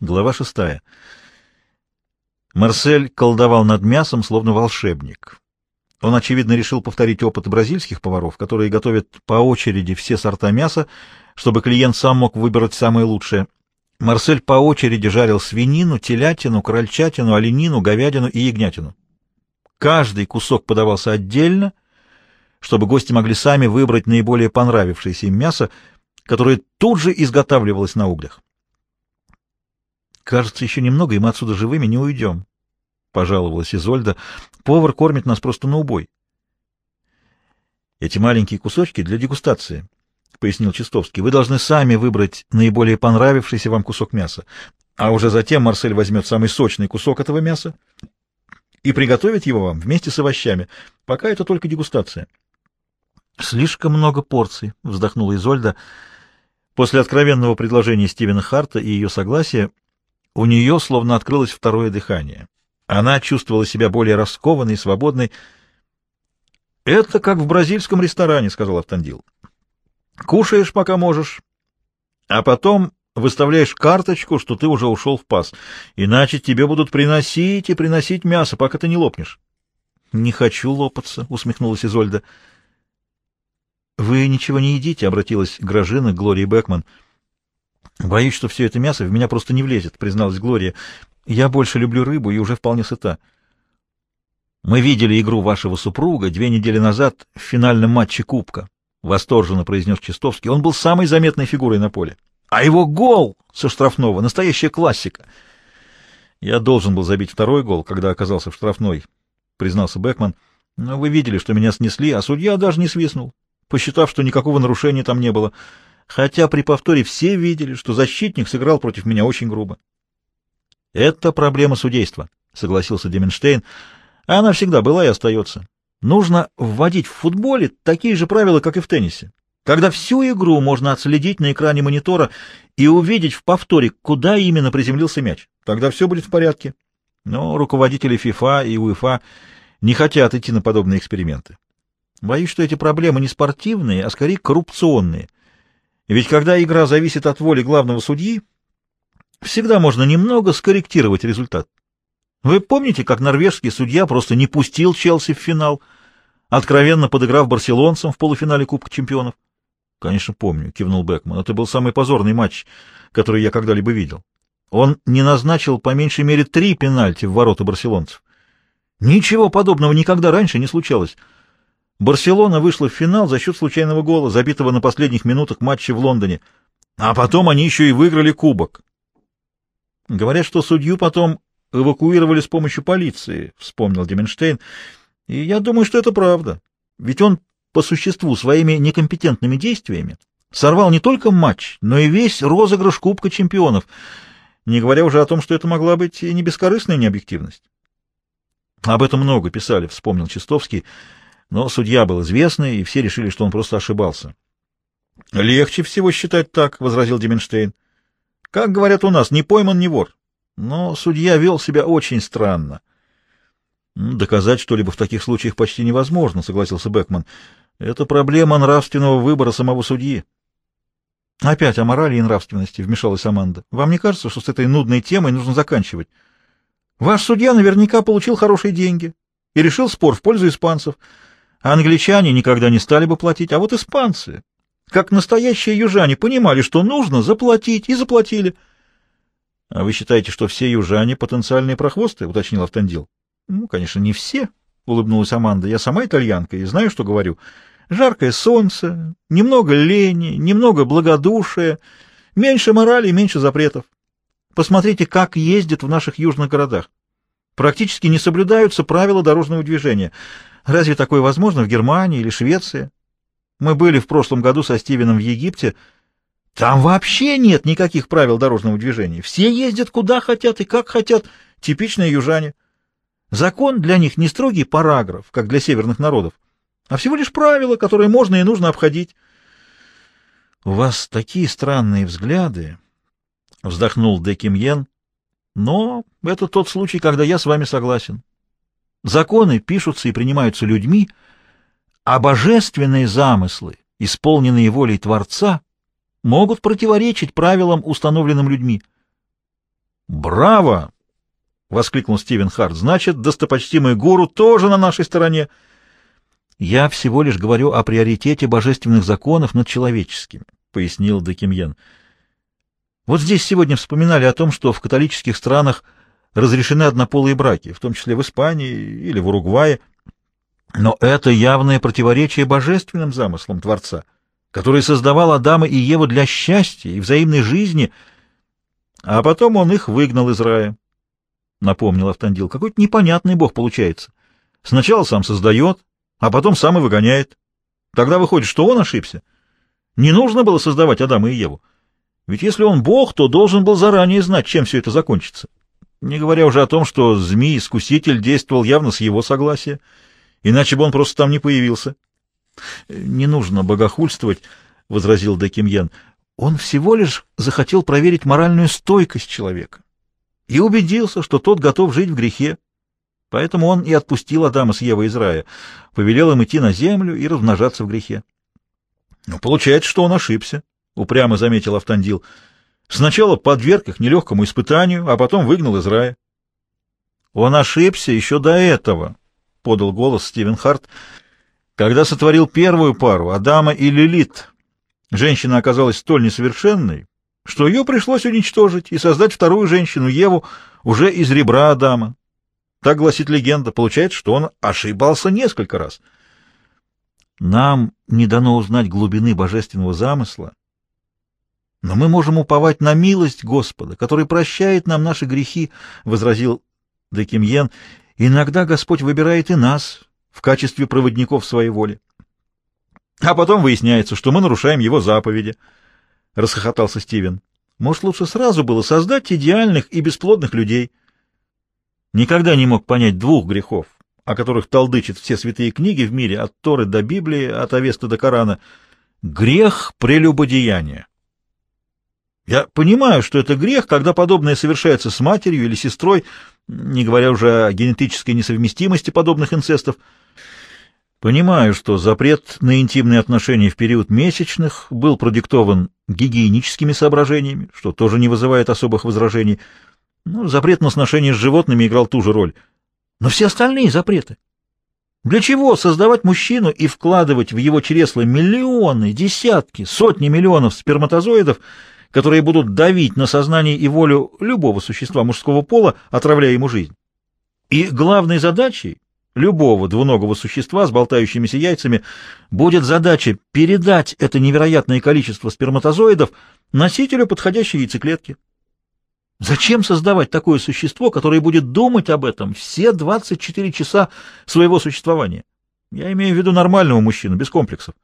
Глава шестая. Марсель колдовал над мясом, словно волшебник. Он, очевидно, решил повторить опыт бразильских поваров, которые готовят по очереди все сорта мяса, чтобы клиент сам мог выбрать самое лучшее. Марсель по очереди жарил свинину, телятину, крольчатину, оленину, говядину и ягнятину. Каждый кусок подавался отдельно, чтобы гости могли сами выбрать наиболее понравившееся им мясо, которое тут же изготавливалось на углях. Кажется, еще немного, и мы отсюда живыми не уйдем, — пожаловалась Изольда. Повар кормит нас просто на убой. Эти маленькие кусочки для дегустации, — пояснил Чистовский. Вы должны сами выбрать наиболее понравившийся вам кусок мяса, а уже затем Марсель возьмет самый сочный кусок этого мяса и приготовит его вам вместе с овощами. Пока это только дегустация. — Слишком много порций, — вздохнула Изольда. После откровенного предложения Стивена Харта и ее согласия у нее словно открылось второе дыхание. Она чувствовала себя более раскованной и свободной. «Это как в бразильском ресторане», — сказал Автандил. «Кушаешь, пока можешь, а потом выставляешь карточку, что ты уже ушел в пас, иначе тебе будут приносить и приносить мясо, пока ты не лопнешь». «Не хочу лопаться», — усмехнулась Изольда. «Вы ничего не едите?» — обратилась Гражина к Глории Бекман. — Боюсь, что все это мясо в меня просто не влезет, призналась Глория. Я больше люблю рыбу и уже вполне сыта. Мы видели игру вашего супруга две недели назад в финальном матче Кубка, восторженно произнес Чистовский. Он был самой заметной фигурой на поле. А его гол со штрафного настоящая классика. Я должен был забить второй гол, когда оказался в штрафной, признался Бекман. Но вы видели, что меня снесли, а судья даже не свистнул, посчитав, что никакого нарушения там не было хотя при повторе все видели, что защитник сыграл против меня очень грубо. — Это проблема судейства, — согласился Деменштейн. — Она всегда была и остается. Нужно вводить в футболе такие же правила, как и в теннисе, когда всю игру можно отследить на экране монитора и увидеть в повторе, куда именно приземлился мяч. Тогда все будет в порядке. Но руководители ФИФА и УЕФА не хотят идти на подобные эксперименты. Боюсь, что эти проблемы не спортивные, а скорее коррупционные — ведь когда игра зависит от воли главного судьи, всегда можно немного скорректировать результат. Вы помните, как норвежский судья просто не пустил Челси в финал, откровенно подыграв барселонцам в полуфинале Кубка чемпионов? — Конечно, помню, — кивнул Бекман. — Это был самый позорный матч, который я когда-либо видел. Он не назначил по меньшей мере три пенальти в ворота барселонцев. Ничего подобного никогда раньше не случалось. Барселона вышла в финал за счет случайного гола, забитого на последних минутах матча в Лондоне. А потом они еще и выиграли кубок. Говорят, что судью потом эвакуировали с помощью полиции, вспомнил Деменштейн. И я думаю, что это правда. Ведь он по существу своими некомпетентными действиями сорвал не только матч, но и весь розыгрыш Кубка чемпионов, не говоря уже о том, что это могла быть и не бескорыстная необъективность. Об этом много писали, вспомнил Чистовский. Но судья был известный, и все решили, что он просто ошибался. — Легче всего считать так, — возразил Деменштейн. — Как говорят у нас, не пойман, не вор. Но судья вел себя очень странно. — Доказать что-либо в таких случаях почти невозможно, — согласился Бекман. — Это проблема нравственного выбора самого судьи. — Опять о морали и нравственности, — вмешалась Аманда. — Вам не кажется, что с этой нудной темой нужно заканчивать? Ваш судья наверняка получил хорошие деньги и решил спор в пользу испанцев — Англичане никогда не стали бы платить, а вот испанцы, как настоящие южане, понимали, что нужно заплатить, и заплатили. — А вы считаете, что все южане потенциальные прохвосты? — уточнил Автандил. — Ну, конечно, не все, — улыбнулась Аманда. — Я сама итальянка и знаю, что говорю. Жаркое солнце, немного лени, немного благодушия, меньше морали, меньше запретов. Посмотрите, как ездят в наших южных городах. Практически не соблюдаются правила дорожного движения — Разве такое возможно в Германии или Швеции? Мы были в прошлом году со Стивеном в Египте. Там вообще нет никаких правил дорожного движения. Все ездят куда хотят и как хотят, типичные южане. Закон для них не строгий параграф, как для северных народов, а всего лишь правила, которые можно и нужно обходить. — У вас такие странные взгляды, — вздохнул Декимьен, — но это тот случай, когда я с вами согласен. Законы пишутся и принимаются людьми, а божественные замыслы, исполненные волей Творца, могут противоречить правилам, установленным людьми. «Браво!» — воскликнул Стивен Харт. «Значит, достопочтимый гуру тоже на нашей стороне». «Я всего лишь говорю о приоритете божественных законов над человеческими», — пояснил Декимьен. «Вот здесь сегодня вспоминали о том, что в католических странах разрешены однополые браки, в том числе в Испании или в Уругвае, но это явное противоречие божественным замыслам Творца, который создавал Адама и Еву для счастья и взаимной жизни, а потом он их выгнал из рая. — напомнил Автандил. — Какой-то непонятный бог получается. Сначала сам создает, а потом сам и выгоняет. Тогда выходит, что он ошибся. Не нужно было создавать Адама и Еву. Ведь если он бог, то должен был заранее знать, чем все это закончится. Не говоря уже о том, что змей-искуситель действовал явно с его согласия, иначе бы он просто там не появился. — Не нужно богохульствовать, — возразил Декимьен. — Он всего лишь захотел проверить моральную стойкость человека и убедился, что тот готов жить в грехе. Поэтому он и отпустил Адама с Евой из рая, повелел им идти на землю и размножаться в грехе. — Ну, получается, что он ошибся, — упрямо заметил Автандил. Сначала подверг их нелегкому испытанию, а потом выгнал из рая. — Он ошибся еще до этого, — подал голос Стивен Харт, — когда сотворил первую пару, Адама и Лилит. Женщина оказалась столь несовершенной, что ее пришлось уничтожить и создать вторую женщину, Еву, уже из ребра Адама. Так гласит легенда. Получается, что он ошибался несколько раз. Нам не дано узнать глубины божественного замысла, но мы можем уповать на милость Господа, который прощает нам наши грехи, — возразил Декимьен. Иногда Господь выбирает и нас в качестве проводников своей воли. А потом выясняется, что мы нарушаем его заповеди —— расхохотался Стивен. «Может, лучше сразу было создать идеальных и бесплодных людей?» Никогда не мог понять двух грехов, о которых толдычат все святые книги в мире, от Торы до Библии, от Авеста до Корана. Грех прелюбодеяния. Я понимаю, что это грех, когда подобное совершается с матерью или сестрой, не говоря уже о генетической несовместимости подобных инцестов, Понимаю, что запрет на интимные отношения в период месячных был продиктован гигиеническими соображениями, что тоже не вызывает особых возражений. Ну, запрет на сношение с животными играл ту же роль. Но все остальные запреты. Для чего создавать мужчину и вкладывать в его чресло миллионы, десятки, сотни миллионов сперматозоидов, которые будут давить на сознание и волю любого существа мужского пола, отравляя ему жизнь? И главной задачей любого двуногого существа с болтающимися яйцами будет задача передать это невероятное количество сперматозоидов носителю подходящей яйцеклетки. Зачем создавать такое существо, которое будет думать об этом все 24 часа своего существования? Я имею в виду нормального мужчину, без комплексов.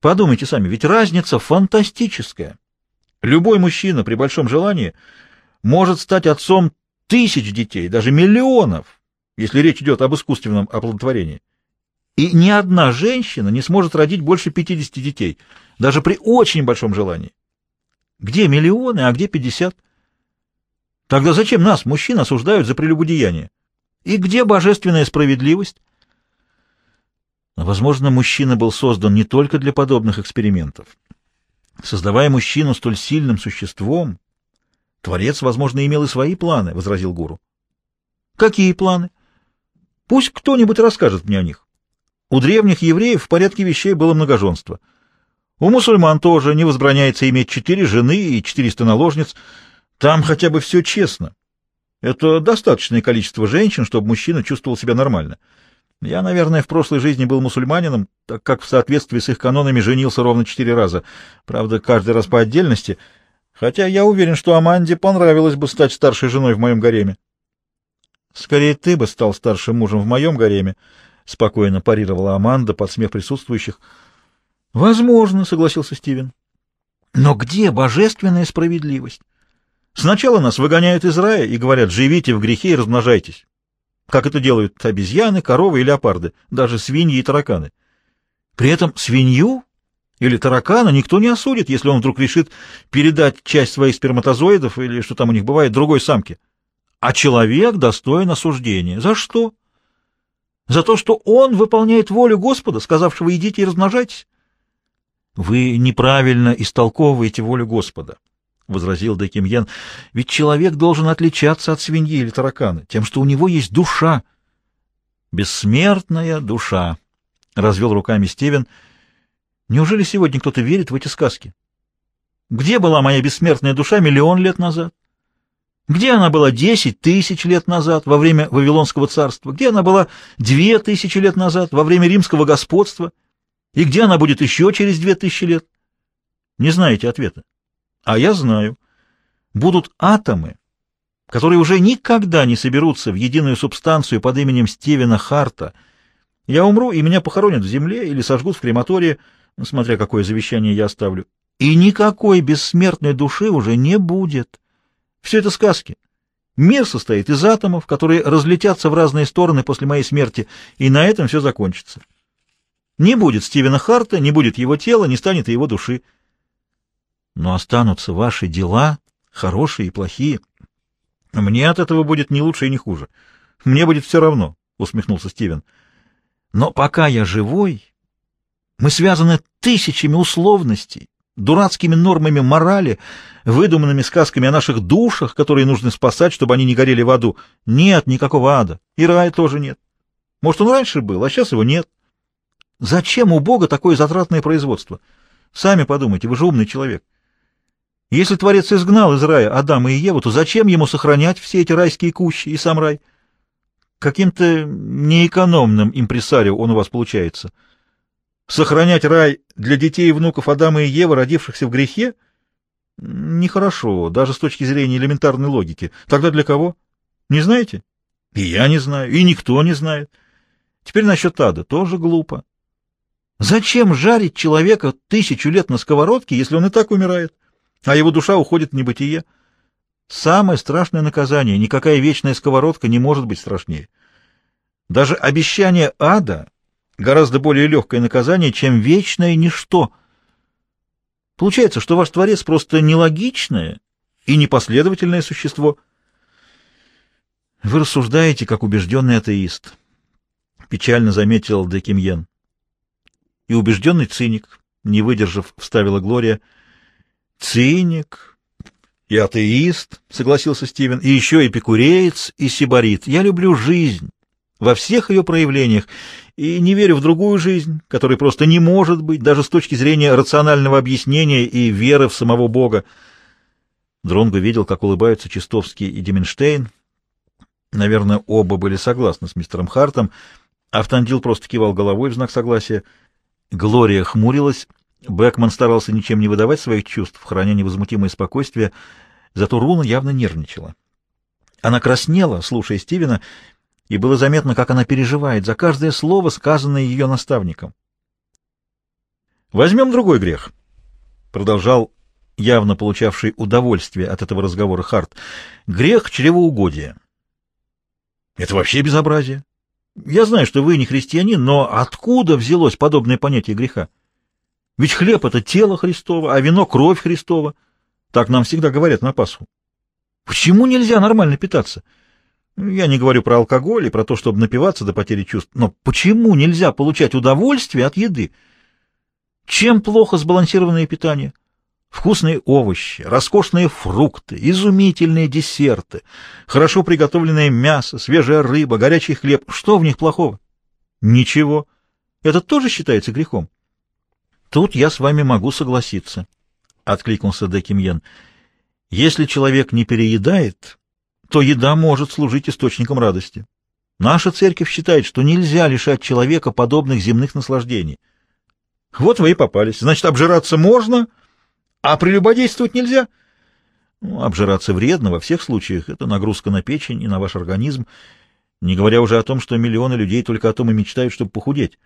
Подумайте сами, ведь разница фантастическая. Любой мужчина при большом желании может стать отцом тысяч детей, даже миллионов, если речь идет об искусственном оплодотворении. И ни одна женщина не сможет родить больше 50 детей, даже при очень большом желании. Где миллионы, а где 50? Тогда зачем нас, мужчин, осуждают за прелюбодеяние? И где божественная справедливость? Возможно, мужчина был создан не только для подобных экспериментов. Создавая мужчину столь сильным существом, Творец, возможно, имел и свои планы, — возразил гуру. Какие планы? Пусть кто-нибудь расскажет мне о них. У древних евреев в порядке вещей было многоженство. У мусульман тоже не возбраняется иметь четыре жены и четыреста наложниц. Там хотя бы все честно. Это достаточное количество женщин, чтобы мужчина чувствовал себя нормально. Я, наверное, в прошлой жизни был мусульманином, так как в соответствии с их канонами женился ровно четыре раза. Правда, каждый раз по отдельности. Хотя я уверен, что Аманде понравилось бы стать старшей женой в моем гареме. Скорее, ты бы стал старшим мужем в моем гареме, — спокойно парировала Аманда под смех присутствующих. — Возможно, — согласился Стивен. — Но где божественная справедливость? Сначала нас выгоняют из рая и говорят, живите в грехе и размножайтесь. Как это делают обезьяны, коровы и леопарды, даже свиньи и тараканы. При этом свинью или таракана никто не осудит, если он вдруг решит передать часть своих сперматозоидов или что там у них бывает другой самке а человек достоин осуждения. За что? За то, что он выполняет волю Господа, сказавшего «идите и размножайтесь». Вы неправильно истолковываете волю Господа, — возразил Декимьен. — Ведь человек должен отличаться от свиньи или таракана тем, что у него есть душа. — Бессмертная душа, — развел руками Стивен. — Неужели сегодня кто-то верит в эти сказки? Где была моя бессмертная душа миллион лет назад? Где она была десять тысяч лет назад, во время Вавилонского царства? Где она была две тысячи лет назад, во время римского господства? И где она будет еще через две тысячи лет? Не знаете ответа. А я знаю. Будут атомы, которые уже никогда не соберутся в единую субстанцию под именем Стивена Харта. Я умру, и меня похоронят в земле или сожгут в крематории, смотря какое завещание я оставлю. И никакой бессмертной души уже не будет. Все это сказки. Мир состоит из атомов, которые разлетятся в разные стороны после моей смерти, и на этом все закончится. Не будет Стивена Харта, не будет его тела, не станет и его души. Но останутся ваши дела, хорошие и плохие. Мне от этого будет не лучше и не хуже. Мне будет все равно, — усмехнулся Стивен. Но пока я живой, мы связаны тысячами условностей, дурацкими нормами морали, выдуманными сказками о наших душах, которые нужно спасать, чтобы они не горели в аду. Нет никакого ада. И рая тоже нет. Может, он раньше был, а сейчас его нет. Зачем у Бога такое затратное производство? Сами подумайте, вы же умный человек. Если Творец изгнал из рая Адама и Еву, то зачем ему сохранять все эти райские кущи и сам рай? Каким-то неэкономным импресарио он у вас получается — Сохранять рай для детей и внуков Адама и Евы, родившихся в грехе? Нехорошо, даже с точки зрения элементарной логики. Тогда для кого? Не знаете? И я не знаю, и никто не знает. Теперь насчет ада. Тоже глупо. Зачем жарить человека тысячу лет на сковородке, если он и так умирает, а его душа уходит в небытие? Самое страшное наказание. Никакая вечная сковородка не может быть страшнее. Даже обещание ада гораздо более легкое наказание, чем вечное ничто. Получается, что ваш Творец просто нелогичное и непоследовательное существо. Вы рассуждаете, как убежденный атеист, — печально заметил Декимьен. И убежденный циник, не выдержав, вставила Глория. Циник и атеист, — согласился Стивен, — и еще эпикуреец и сибарит. Я люблю жизнь во всех ее проявлениях и не верю в другую жизнь, которой просто не может быть, даже с точки зрения рационального объяснения и веры в самого Бога. Дронго видел, как улыбаются Чистовский и Деменштейн. Наверное, оба были согласны с мистером Хартом. Автандил просто кивал головой в знак согласия. Глория хмурилась. Бэкман старался ничем не выдавать своих чувств, храня невозмутимое спокойствие, зато Руна явно нервничала. Она краснела, слушая Стивена, и было заметно, как она переживает за каждое слово, сказанное ее наставником. «Возьмем другой грех», — продолжал явно получавший удовольствие от этого разговора Харт. «Грех чревоугодия». «Это вообще безобразие. Я знаю, что вы не христианин, но откуда взялось подобное понятие греха? Ведь хлеб — это тело Христово, а вино — кровь Христова. Так нам всегда говорят на Пасху. Почему нельзя нормально питаться?» Я не говорю про алкоголь и про то, чтобы напиваться до потери чувств, но почему нельзя получать удовольствие от еды? Чем плохо сбалансированное питание? Вкусные овощи, роскошные фрукты, изумительные десерты, хорошо приготовленное мясо, свежая рыба, горячий хлеб. Что в них плохого? Ничего. Это тоже считается грехом? Тут я с вами могу согласиться, — откликнулся Декимьен. Если человек не переедает, то еда может служить источником радости. Наша церковь считает, что нельзя лишать человека подобных земных наслаждений. Вот вы и попались. Значит, обжираться можно, а прелюбодействовать нельзя? Ну, обжираться вредно во всех случаях. Это нагрузка на печень и на ваш организм. Не говоря уже о том, что миллионы людей только о том и мечтают, чтобы похудеть.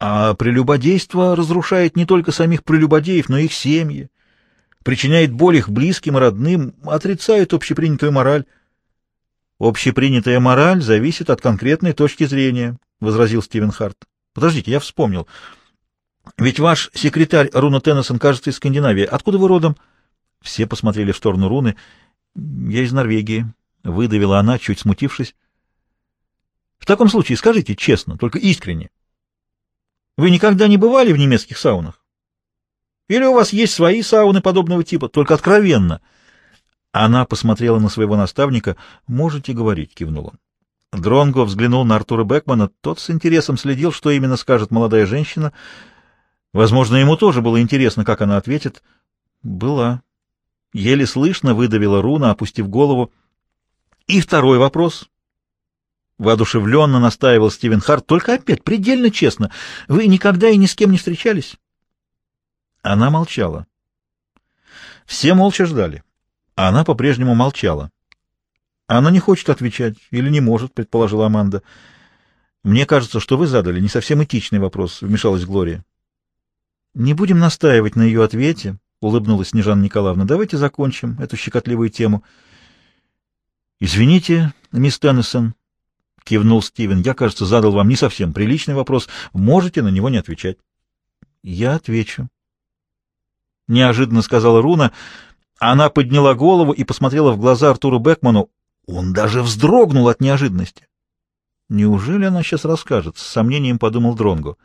А прелюбодейство разрушает не только самих прелюбодеев, но и их семьи, причиняет боль их близким и родным, отрицает общепринятую мораль. Общепринятая мораль зависит от конкретной точки зрения, — возразил Стивен Харт. — Подождите, я вспомнил. Ведь ваш секретарь Руна Теннисон, кажется, из Скандинавии. Откуда вы родом? Все посмотрели в сторону Руны. — Я из Норвегии, — выдавила она, чуть смутившись. — В таком случае скажите честно, только искренне. Вы никогда не бывали в немецких саунах? Или у вас есть свои сауны подобного типа, только откровенно? — Она посмотрела на своего наставника. «Можете говорить», — кивнул он. Дронго взглянул на Артура Бекмана. Тот с интересом следил, что именно скажет молодая женщина. Возможно, ему тоже было интересно, как она ответит. «Была». Еле слышно выдавила Руна, опустив голову. «И второй вопрос». Воодушевленно настаивал Стивен Харт. «Только опять, предельно честно, вы никогда и ни с кем не встречались?» Она молчала. Все молча ждали. А она по-прежнему молчала. Она не хочет отвечать или не может, предположила Аманда. Мне кажется, что вы задали не совсем этичный вопрос, вмешалась Глория. Не будем настаивать на ее ответе, улыбнулась Снежана Николаевна. Давайте закончим эту щекотливую тему. Извините, мисс Теннисон, кивнул Стивен. Я, кажется, задал вам не совсем приличный вопрос. Можете на него не отвечать. Я отвечу. Неожиданно сказала Руна. Она подняла голову и посмотрела в глаза Артуру Бекману. Он даже вздрогнул от неожиданности. Неужели она сейчас расскажет? С сомнением подумал Дронго.